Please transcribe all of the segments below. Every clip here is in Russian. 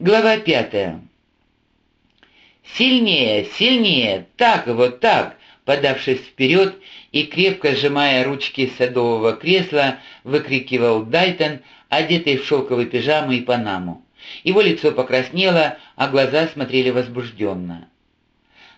Глава пятая. «Сильнее, сильнее! Так, вот так!» Подавшись вперед и крепко сжимая ручки садового кресла, выкрикивал Дайтон, одетый в шелковый пижаму и панаму. Его лицо покраснело, а глаза смотрели возбужденно.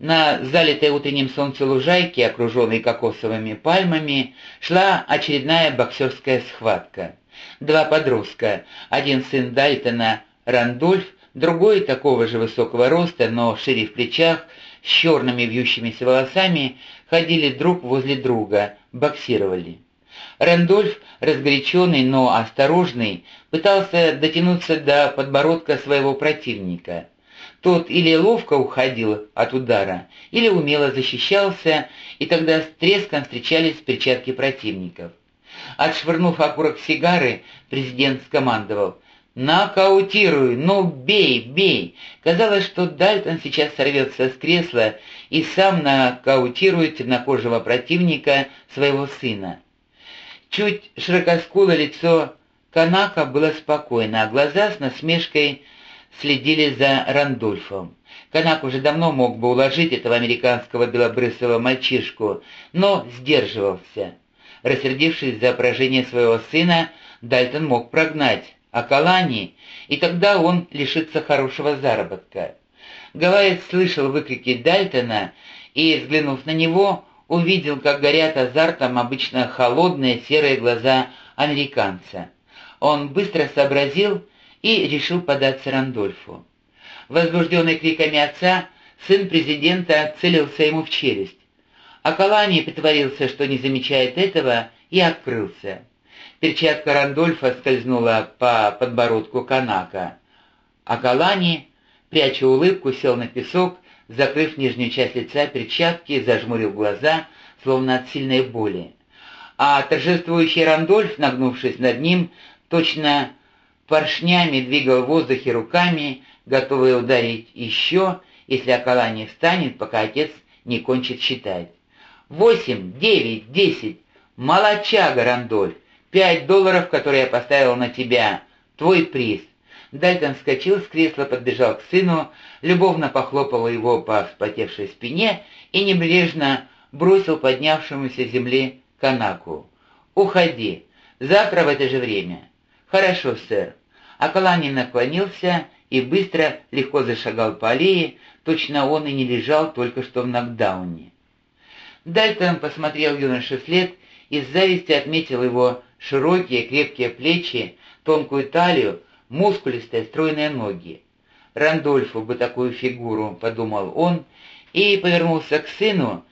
На залитой утренним солнцем лужайке, окруженной кокосовыми пальмами, шла очередная боксерская схватка. Два подростка, один сын Дайтона, Рандольф, другой такого же высокого роста, но шире в плечах, с черными вьющимися волосами, ходили друг возле друга, боксировали. Рэндольф, разгоряченный, но осторожный, пытался дотянуться до подбородка своего противника. Тот или ловко уходил от удара, или умело защищался, и тогда с треском встречались перчатки противников. Отшвырнув окурок сигары, президент скомандовал «Нокаутируй! Ну, бей, бей!» Казалось, что Дальтон сейчас сорвется с кресла и сам нокаутирует темнокожего противника своего сына. Чуть широкоскулое лицо Канака было спокойно, а глаза с насмешкой следили за Рандольфом. Канак уже давно мог бы уложить этого американского белобрысого мальчишку, но сдерживался. Рассердившись за поражение своего сына, Дальтон мог прогнать Акалани, и тогда он лишится хорошего заработка. Гавайец слышал выкрики Дальтона и, взглянув на него, увидел, как горят азартом обычно холодные серые глаза американца. Он быстро сообразил и решил податься Рандольфу. Возбужденный криками отца, сын президента целился ему в челюсть. Акалани притворился, что не замечает этого, и открылся. Перчатка Рандольфа скользнула по подбородку Канака. А Калани, пряча улыбку, сел на песок, закрыв нижнюю часть лица перчатки, зажмурил глаза, словно от сильной боли. А торжествующий Рандольф, нагнувшись над ним, точно поршнями двигал в воздухе руками, готовый ударить еще, если Акала не встанет, пока отец не кончит считать. «Восемь, девять, десять! Молодчага, Рандольф! Пять долларов, которые я поставил на тебя. Твой приз». Дальтон вскочил с кресла, подбежал к сыну, любовно похлопал его по вспотевшей спине и небрежно бросил поднявшемуся земли канаку. «Уходи. Завтра в это же время». «Хорошо, сэр». Акалани наклонился и быстро, легко зашагал по аллее, точно он и не лежал только что в нокдауне. Дальтон посмотрел юноше вслед и с завистью отметил его широкие крепкие плечи, тонкую талию, мускулистые стройные ноги. Рандольфу бы такую фигуру, подумал он, и повернулся к сыну,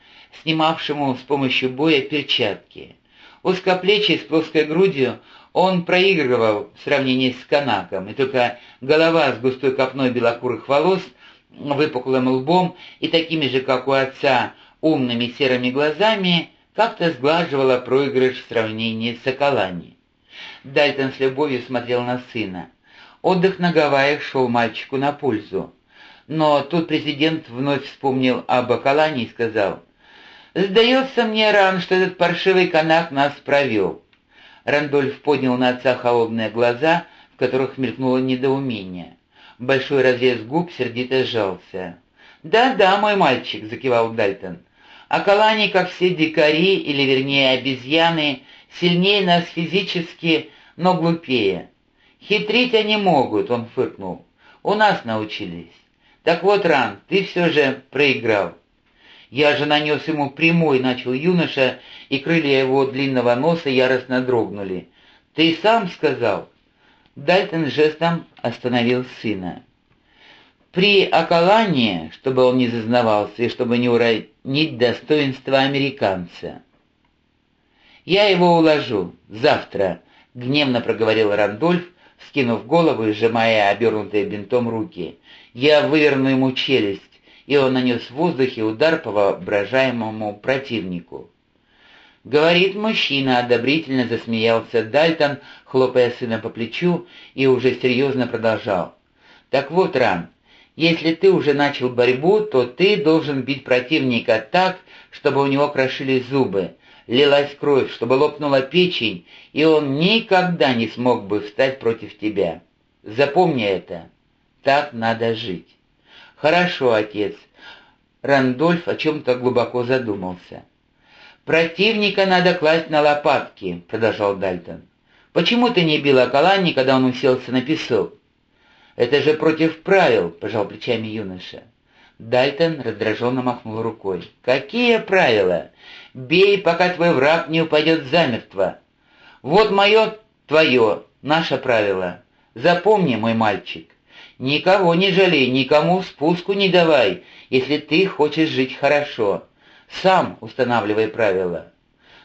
снимавшему с помощью боя перчатки. Узкоплечий с плоской грудью он проигрывал в сравнении с канаком, и только голова с густой копной белокурых волос, выпуклым лбом и такими же, как у отца, умными серыми глазами как-то сглаживала проигрыш в сравнении с Соколани. Дальтон с любовью смотрел на сына. Отдых на Гавайях шел мальчику на пользу. Но тут президент вновь вспомнил об Акалане и сказал, «Сдается мне, Ран, что этот паршивый канак нас провел». Рандольф поднял на отца холодные глаза, в которых мелькнуло недоумение. Большой разрез губ сердито сжался. «Да-да, мой мальчик», — закивал Дальтон. А Калани, как все дикари, или вернее обезьяны, сильнее нас физически, но глупее. Хитрить они могут, он фыркнул. У нас научились. Так вот, Ран, ты все же проиграл. Я же нанес ему прямой, начал юноша, и крылья его длинного носа яростно дрогнули. Ты сам сказал. Дальтон жестом остановил сына. При околании, чтобы он не зазнавался и чтобы не уронить достоинство американца. «Я его уложу. Завтра», — гневно проговорил Рандольф, скинув голову и сжимая обернутые бинтом руки. «Я выверну ему челюсть», и он нанес в воздухе удар по воображаемому противнику. Говорит мужчина, одобрительно засмеялся Дальтон, хлопая сына по плечу, и уже серьезно продолжал. «Так вот, Ран, если ты уже начал борьбу, то ты должен бить противника так, чтобы у него крошились зубы, лилась кровь, чтобы лопнула печень, и он никогда не смог бы встать против тебя. Запомни это. Так надо жить. Хорошо, отец. Рандольф о чем-то глубоко задумался. «Противника надо класть на лопатки», — продолжал Дальтон. «Почему ты не бил Акалани, когда он уселся на песок?» «Это же против правил», — пожал плечами юноша. Дальтон раздраженно махнул рукой. «Какие правила? Бей, пока твой враг не упадет замертво. Вот мое, твое, наше правило. Запомни, мой мальчик, никого не жалей, никому спуску не давай, если ты хочешь жить хорошо. Сам устанавливай правила.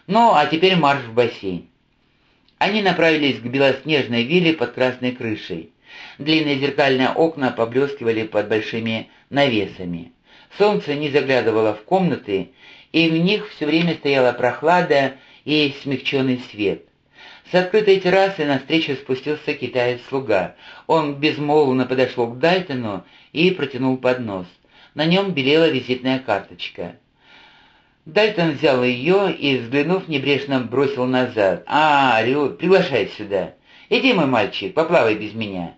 Ну, а теперь марш в бассейн». Они направились к белоснежной вилле под красной крышей. Длинные зеркальные окна поблескивали под большими навесами. Солнце не заглядывало в комнаты, и в них все время стояла прохлада и смягченный свет. С открытой террасы навстречу спустился китаец-слуга. Он безмолвно подошел к Дальтону и протянул поднос. На нем белела визитная карточка. Дальтон взял ее и, взглянув, небрежно бросил назад. «А, Рю, приглашай сюда. Иди, мой мальчик, поплавай без меня.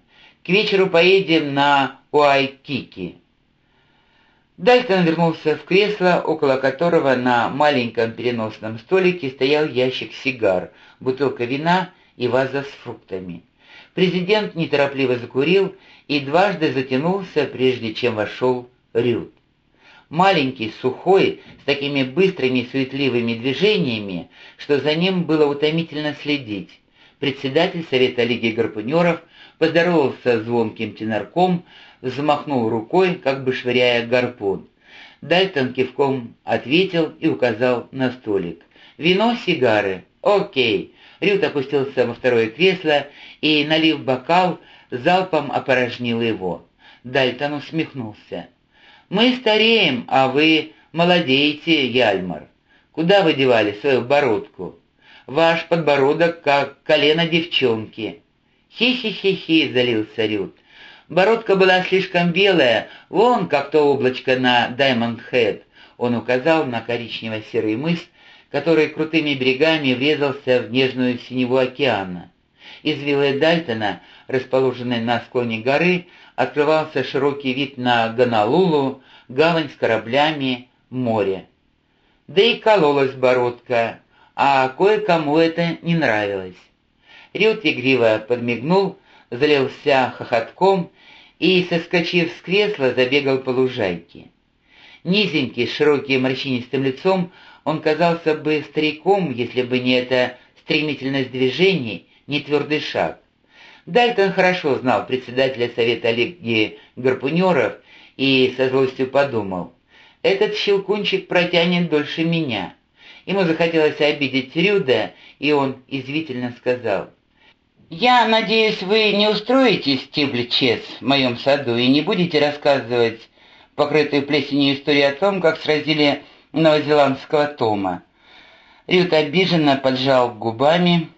К вечеру поедем на Уайкики». Дальтон вернулся в кресло, около которого на маленьком переносном столике стоял ящик сигар, бутылка вина и ваза с фруктами. Президент неторопливо закурил и дважды затянулся, прежде чем вошел Рют. Маленький, сухой, с такими быстрыми суетливыми движениями, что за ним было утомительно следить. Председатель Совета Лиги Гарпунеров поздоровался звонким тенарком, взмахнул рукой, как бы швыряя гарпун. Дальтон кивком ответил и указал на столик. «Вино, сигары? Окей». Рют опустился во второе кресло и, налив бокал, залпом опорожнил его. Дальтон усмехнулся. «Мы стареем, а вы молодеете, Яльмар. Куда вы девали свою бородку? Ваш подбородок как колено девчонки». «Хи-хи-хи-хи», — залился Рют. Бородка была слишком белая, вон как то облачко на Даймонд-Хэд. Он указал на коричнево-серый мыс, который крутыми берегами врезался в нежную синеву океана. Из виллы Дальтона, расположенной на склоне горы, открывался широкий вид на Гонолулу, гавань с кораблями, море. Да и кололась бородка, а кое-кому это не нравилось. Рют игриво подмигнул, залился хохотком и, соскочив с кресла, забегал по лужайке. Низенький, широкий, морщинистым лицом, он казался бы стариком, если бы не эта стремительность движений, не твердый шаг. Дальтон хорошо знал председателя Совета Лиги Гарпунеров и со злостью подумал, «Этот щелкунчик протянет дольше меня». Ему захотелось обидеть Рюда, и он извительно сказал, «Я надеюсь, вы не устроите стебль-чес в моем саду и не будете рассказывать покрытую плесенью историю о том, как сразили новозеландского Тома». Рют обиженно поджал губами,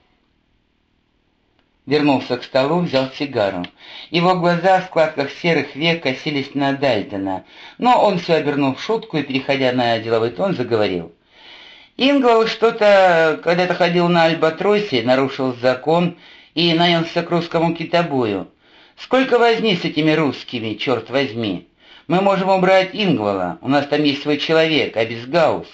вернулся к столу, взял сигару. Его глаза в складках серых век косились на Дальтона, но он все обернул в шутку и, переходя на деловой тон, заговорил. Ингвал что-то когда-то ходил на Альбатросе, нарушил закон и нанялся к русскому китобою. Сколько возни с этими русскими, черт возьми? Мы можем убрать Ингвала, у нас там есть свой человек, а без Гаус.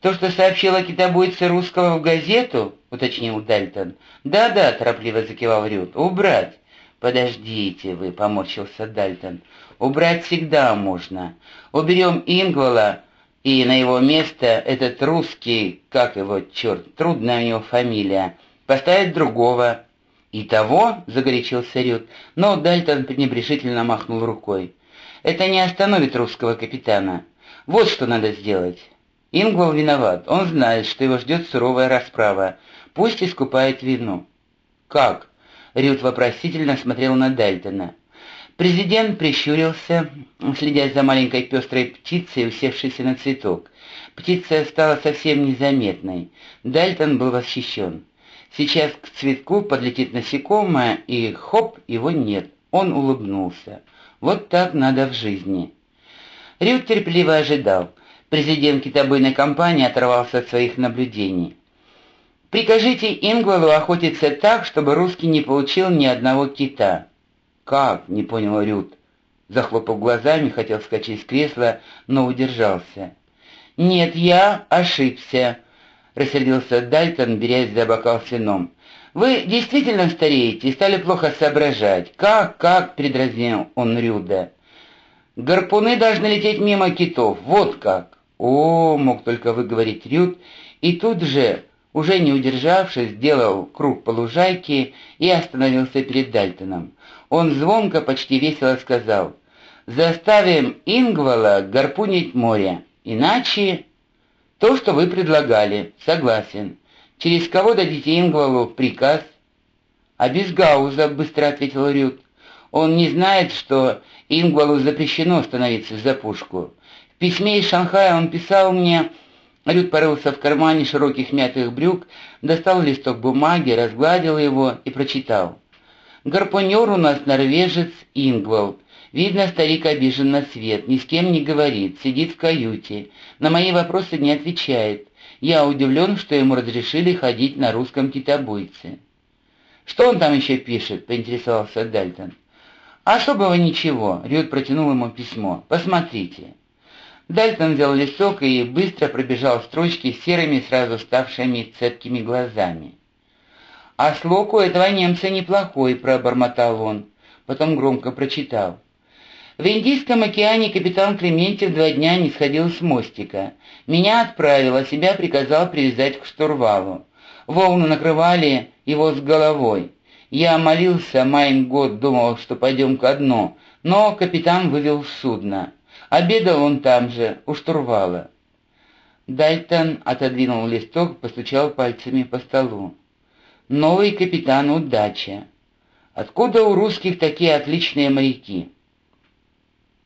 То, что сообщила китобойца русского в газету, уточнил Дальтон. Да-да, торопливо закивал Рют, убрать. «Подождите вы», — поморщился Дальтон. «Убрать всегда можно. Уберем Ингвала, и на его место этот русский, как его, черт, трудная у него фамилия, поставить другого. «И того?» — загорячился Рют, но Дальтон пренебрежительно махнул рукой. «Это не остановит русского капитана. Вот что надо сделать. Ингвал виноват, он знает, что его ждет суровая расправа. Пусть искупает вину». «Как?» — Рют вопросительно смотрел на Дальтона. Президент прищурился, следя за маленькой пестрой птицей, усевшейся на цветок. Птица стала совсем незаметной. Дальтон был восхищен. Сейчас к цветку подлетит насекомое, и хоп, его нет. Он улыбнулся. Вот так надо в жизни. Рют терпеливо ожидал. Президент китобойной компании оторвался от своих наблюдений. «Прикажите Ингвалу охотиться так, чтобы русский не получил ни одного кита». «Как?» — не понял Рют. Захлопав глазами, хотел вскочить с кресла, но удержался. «Нет, я ошибся», — рассердился Дальтон, берясь за бокал с вином. «Вы действительно стареете и стали плохо соображать. Как, как?» — предразнил он Рюда. «Гарпуны должны лететь мимо китов. Вот как!» «О!» — мог только выговорить Рюд, и тут же, уже не удержавшись, сделал круг по лужайке и остановился перед Дальтоном. Он звонко, почти весело сказал, «Заставим Ингвала гарпунить море, иначе...» «То, что вы предлагали, согласен. Через кого дадите Ингвалу приказ?» «А без Гауза», — быстро ответил Рют. «Он не знает, что Ингвалу запрещено становиться за пушку. В письме из Шанхая он писал мне...» Рют порылся в кармане широких мятых брюк, достал листок бумаги, разгладил его и прочитал. «Гарпунер у нас норвежец Ингвал. Видно, старик обижен на свет, ни с кем не говорит, сидит в каюте. На мои вопросы не отвечает. Я удивлен, что ему разрешили ходить на русском китобойце». «Что он там еще пишет?» — поинтересовался Дальтон. «Особого ничего», — Рют протянул ему письмо. «Посмотрите». Дальтон взял листок и быстро пробежал строчки серыми, сразу ставшими цепкими глазами. «А слог у этого немца неплохой», — пробормотал он. Потом громко прочитал. В Индийском океане капитан Клементьев два дня не сходил с мостика. Меня отправил, а себя приказал привязать к штурвалу. Волны накрывали его с головой. Я молился, Майн год думал, что пойдем ко дну, но капитан вывел судно. Обедал он там же, у штурвала. Дальтон отодвинул листок, постучал пальцами по столу. «Новый капитан удача. Откуда у русских такие отличные моряки?»